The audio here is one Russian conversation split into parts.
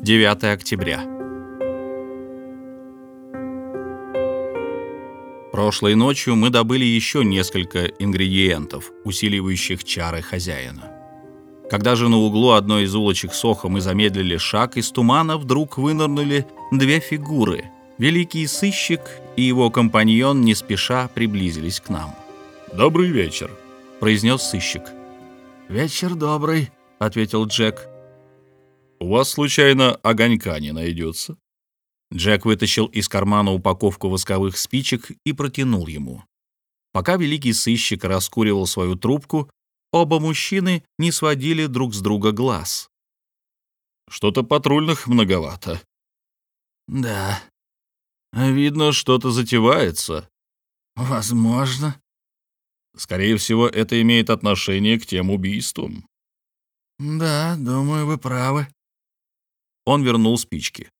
9 октября. Прошлой ночью мы добыли еще несколько ингредиентов, усиливающих чары хозяина. Когда же на углу одной из улочек Соха мы замедлили шаг, из тумана вдруг вынырнули две фигуры. Великий сыщик и его компаньон не спеша приблизились к нам. «Добрый вечер», — произнес сыщик. «Вечер добрый», — ответил Джек. «У вас, случайно, огонька не найдется?» Джек вытащил из кармана упаковку восковых спичек и протянул ему. Пока великий сыщик раскуривал свою трубку, оба мужчины не сводили друг с друга глаз. «Что-то патрульных многовато». «Да». «Видно, что-то затевается». «Возможно». «Скорее всего, это имеет отношение к тем убийствам». «Да, думаю, вы правы». Он вернул спички.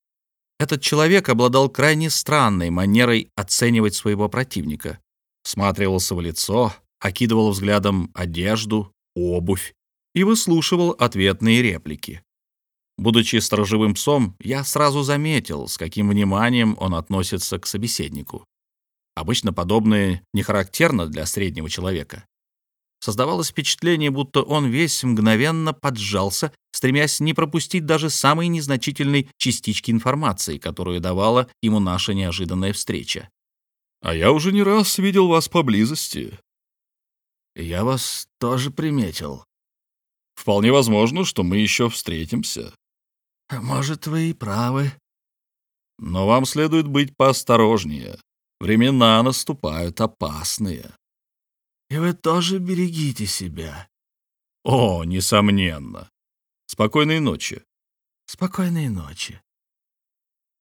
Этот человек обладал крайне странной манерой оценивать своего противника. Сматривался в лицо, окидывал взглядом одежду, обувь и выслушивал ответные реплики. Будучи сторожевым псом, я сразу заметил, с каким вниманием он относится к собеседнику. Обычно подобное не характерно для среднего человека. Создавалось впечатление, будто он весь мгновенно поджался, стремясь не пропустить даже самой незначительной частички информации, которую давала ему наша неожиданная встреча. «А я уже не раз видел вас поблизости». «Я вас тоже приметил». «Вполне возможно, что мы еще встретимся». «Может, вы и правы». «Но вам следует быть поосторожнее. Времена наступают опасные». И вы тоже берегите себя. О, несомненно. Спокойной ночи. Спокойной ночи.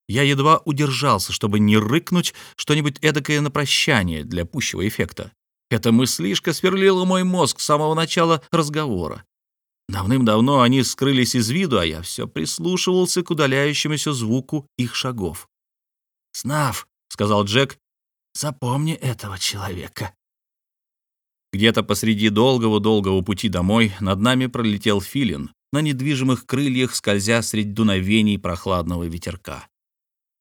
Я едва удержался, чтобы не рыкнуть что-нибудь эдакое на прощание для пущего эффекта. Эта мыслишка сверлила мой мозг с самого начала разговора. Давным-давно они скрылись из виду, а я все прислушивался к удаляющемуся звуку их шагов. «Снав», — сказал Джек, — «запомни этого человека». Где-то посреди долгого-долгого пути домой над нами пролетел филин, на недвижимых крыльях скользя среди дуновений прохладного ветерка.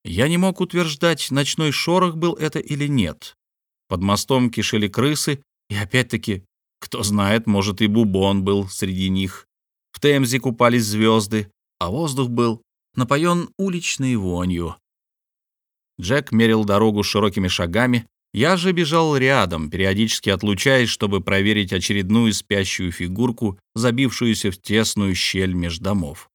Я не мог утверждать, ночной шорох был это или нет. Под мостом кишели крысы, и опять-таки, кто знает, может, и бубон был среди них. В Темзе купались звезды, а воздух был напоен уличной вонью. Джек мерил дорогу широкими шагами, я же бежал рядом, периодически отлучаясь, чтобы проверить очередную спящую фигурку, забившуюся в тесную щель меж домов.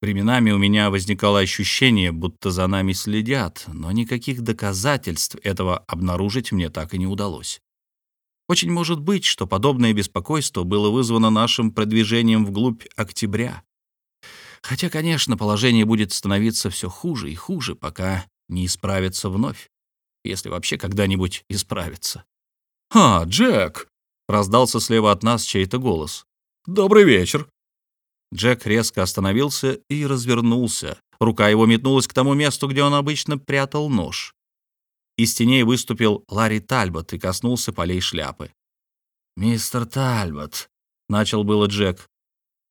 Временами у меня возникало ощущение, будто за нами следят, но никаких доказательств этого обнаружить мне так и не удалось. Очень может быть, что подобное беспокойство было вызвано нашим продвижением вглубь октября. Хотя, конечно, положение будет становиться все хуже и хуже, пока не исправится вновь если вообще когда-нибудь исправится. «А, Джек!» — раздался слева от нас чей-то голос. «Добрый вечер!» Джек резко остановился и развернулся. Рука его метнулась к тому месту, где он обычно прятал нож. Из теней выступил Ларри Тальбот и коснулся полей шляпы. «Мистер Тальбот», — начал было Джек.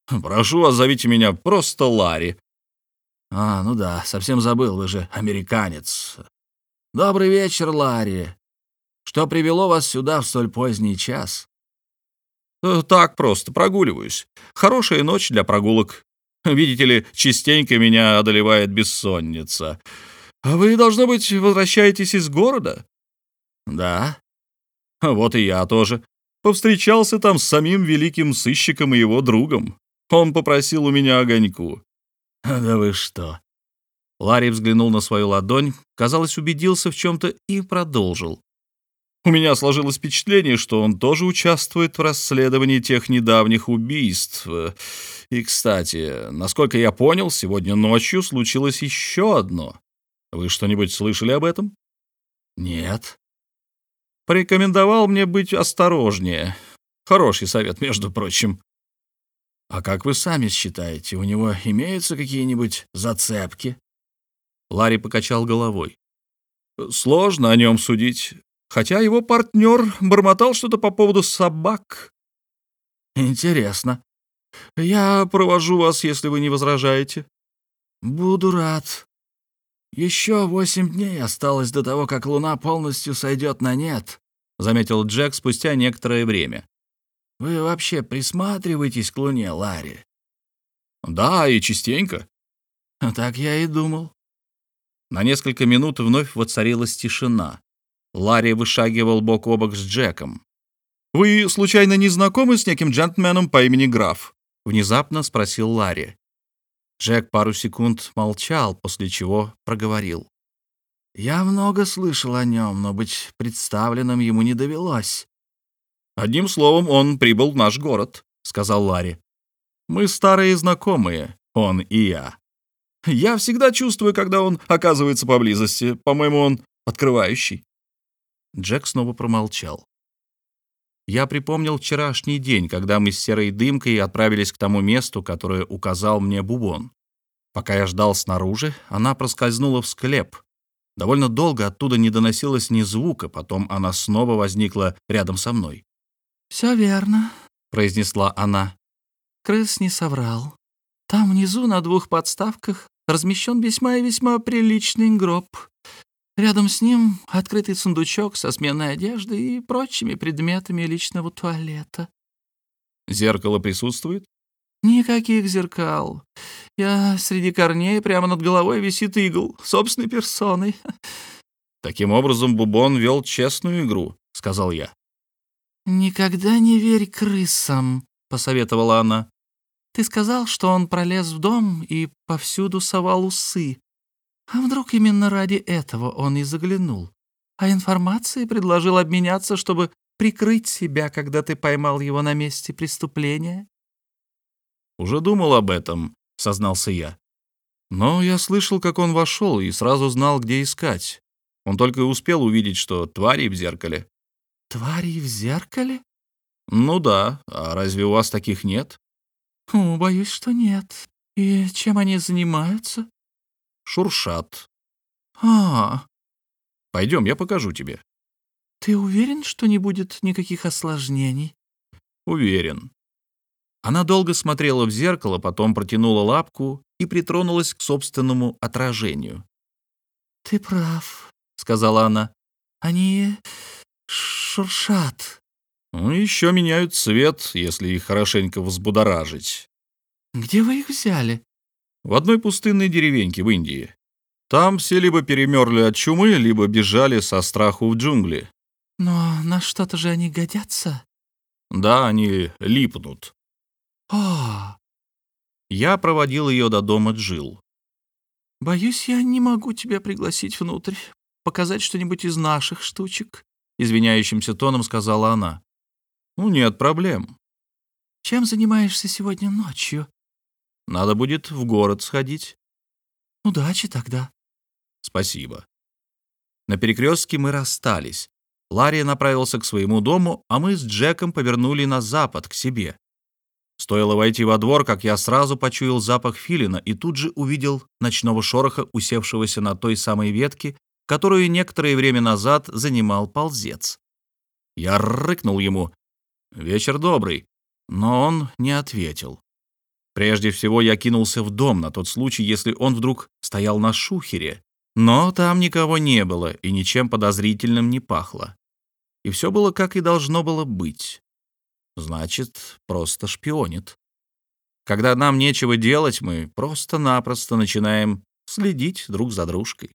«Прошу вас, зовите меня просто Ларри». «А, ну да, совсем забыл, вы же американец. «Добрый вечер, Ларри. Что привело вас сюда в столь поздний час?» «Э, «Так просто, прогуливаюсь. Хорошая ночь для прогулок. Видите ли, частенько меня одолевает бессонница. А вы, должно быть, возвращаетесь из города?» «Да». «Вот и я тоже. Повстречался там с самим великим сыщиком и его другом. Он попросил у меня огоньку». «Да вы что? Ларри взглянул на свою ладонь, казалось, убедился в чем-то и продолжил. У меня сложилось впечатление, что он тоже участвует в расследовании тех недавних убийств. И, кстати, насколько я понял, сегодня ночью случилось еще одно. Вы что-нибудь слышали об этом? Нет. Порекомендовал мне быть осторожнее. Хороший совет, между прочим. А как вы сами считаете, у него имеются какие-нибудь зацепки? Ларри покачал головой. «Сложно о нем судить. Хотя его партнер бормотал что-то по поводу собак». «Интересно. Я провожу вас, если вы не возражаете». Буду рад. Еще восемь дней осталось до того, как луна полностью сойдет на нет, заметил Джек спустя некоторое время. Вы вообще присматриваетесь к луне, Ларри? Да, и частенько. Так я и думал. На несколько минут вновь воцарилась тишина. Ларри вышагивал бок о бок с Джеком. «Вы, случайно, не знакомы с неким джентльменом по имени Граф?» — внезапно спросил Ларри. Джек пару секунд молчал, после чего проговорил. «Я много слышал о нем, но быть представленным ему не довелось». «Одним словом, он прибыл в наш город», — сказал Ларри. «Мы старые знакомые, он и я. Я всегда чувствую, когда он оказывается поблизости. По-моему, он открывающий». Джек снова промолчал. Я припомнил вчерашний день, когда мы с серой дымкой отправились к тому месту, которое указал мне Бубон. Пока я ждал снаружи, она проскользнула в склеп. Довольно долго оттуда не доносилось ни звука, потом она снова возникла рядом со мной. «Все верно», — произнесла она. «Крыс не соврал. Там внизу на двух подставках размещен весьма и весьма приличный гроб. Рядом с ним открытый сундучок со сменной одеждой и прочими предметами личного туалета. Зеркало присутствует? Никаких зеркал. Я среди корней, прямо над головой висит игл, собственной персоной. Таким образом, Бубон вел честную игру, сказал я. Никогда не верь крысам, посоветовала она. Ты сказал, что он пролез в дом и повсюду совал усы. А вдруг именно ради этого он и заглянул? А информацией предложил обменяться, чтобы прикрыть себя, когда ты поймал его на месте преступления? «Уже думал об этом», — сознался я. «Но я слышал, как он вошел, и сразу знал, где искать. Он только и успел увидеть, что твари в зеркале». «Твари в зеркале?» «Ну да. А разве у вас таких нет?» «О, боюсь, что нет. И чем они занимаются?» шуршат. А, пойдем, я покажу тебе. Ты уверен, что не будет никаких осложнений? Уверен. Она долго смотрела в зеркало, потом протянула лапку и притронулась к собственному отражению. «Ты прав», — сказала она. «Они шуршат». Ну, еще меняют цвет, если их хорошенько взбудоражить. «Где вы их взяли?» в одной пустынной деревеньке в Индии. Там все либо перемерли от чумы, либо бежали со страху в джунгли. Но на что-то же они годятся? Да, они липнут. О! Я проводил ее до дома Джил. Боюсь, я не могу тебя пригласить внутрь, показать что-нибудь из наших штучек, извиняющимся тоном сказала она. Ну, нет проблем. Чем занимаешься сегодня ночью? Надо будет в город сходить. Удачи тогда. Спасибо. На перекрестке мы расстались. Ларри направился к своему дому, а мы с Джеком повернули на запад, к себе. Стоило войти во двор, как я сразу почуял запах филина и тут же увидел ночного шороха, усевшегося на той самой ветке, которую некоторое время назад занимал ползец. Я рыкнул ему «Вечер добрый», но он не ответил. Прежде всего я кинулся в дом на тот случай, если он вдруг стоял на шухере. Но там никого не было и ничем подозрительным не пахло. И все было как и должно было быть. Значит, просто шпионит. Когда нам нечего делать, мы просто-напросто начинаем следить друг за дружкой.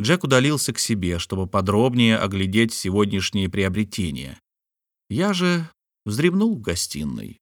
Джек удалился к себе, чтобы подробнее оглядеть сегодняшние приобретения. Я же вздремнул в гостиной.